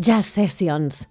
Jazz Sessions.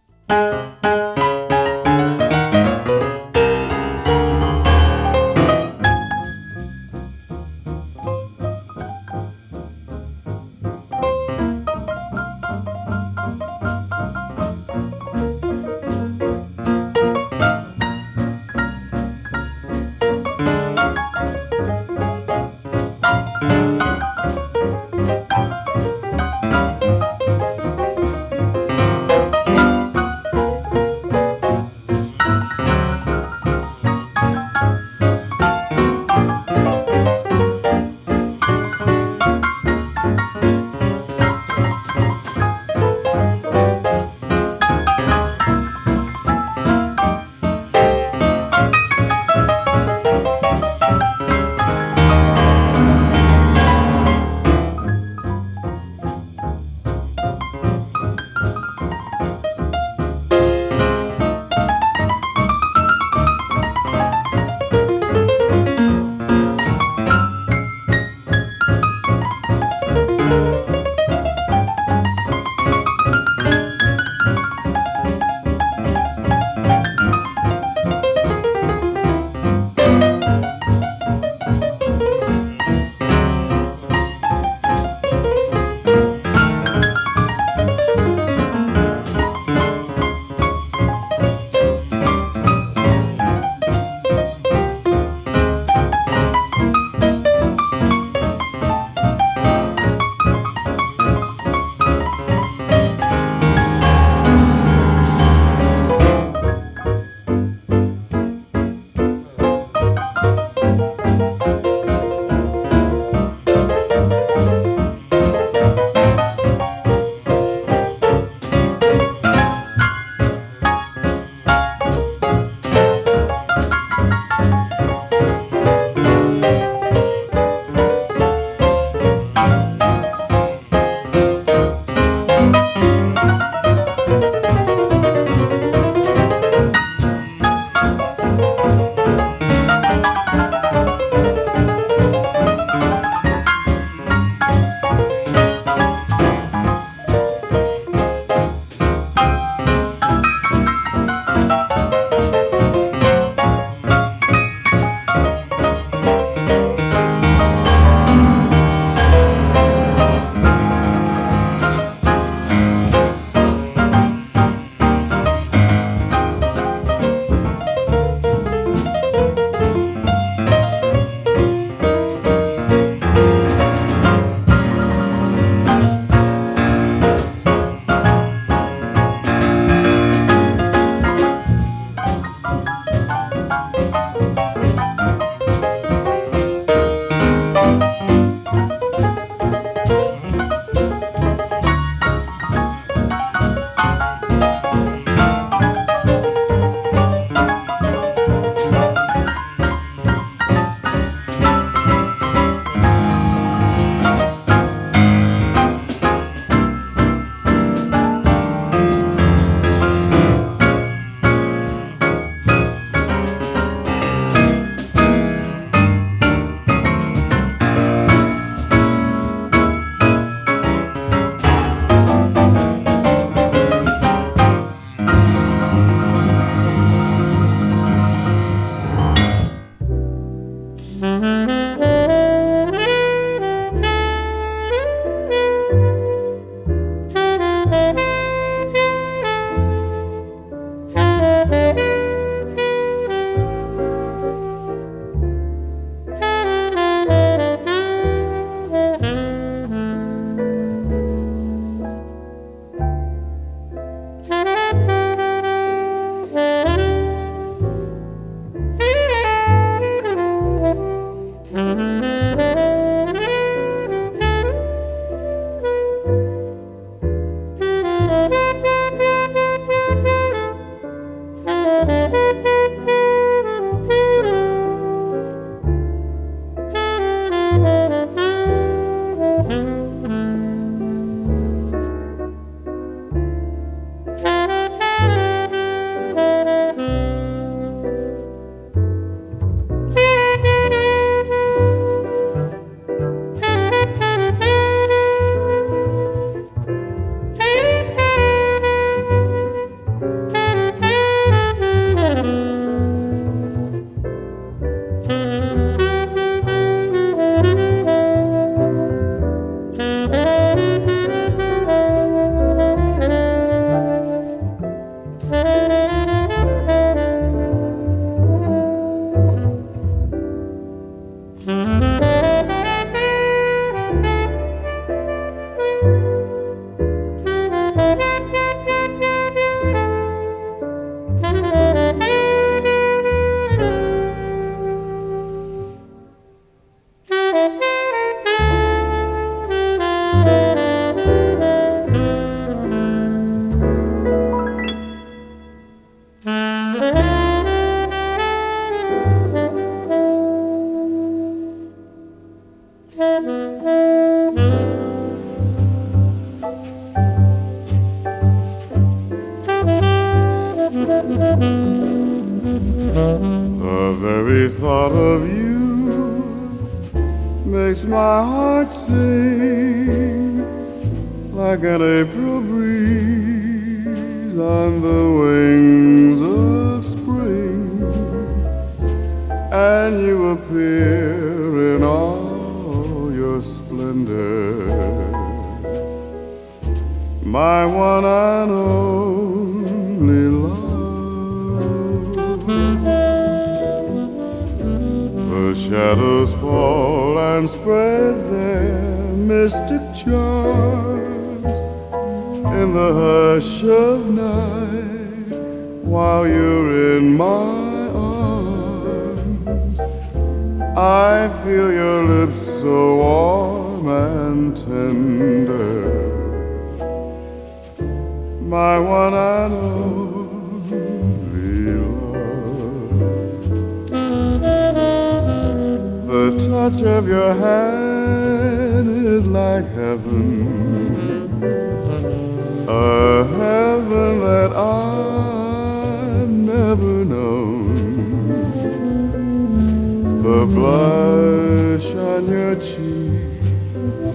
The blush on your cheek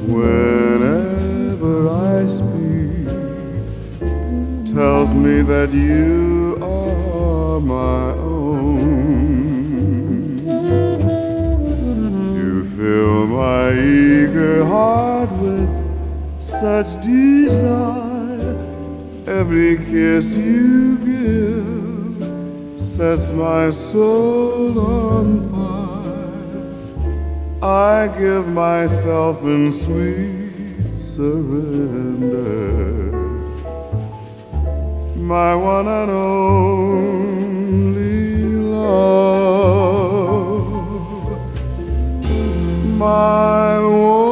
whenever I speak tells me that you are my own. You fill my eager heart with such desire. Every kiss you give sets my soul on fire. I give myself in sweet surrender. My one and only love my one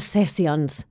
Sessions.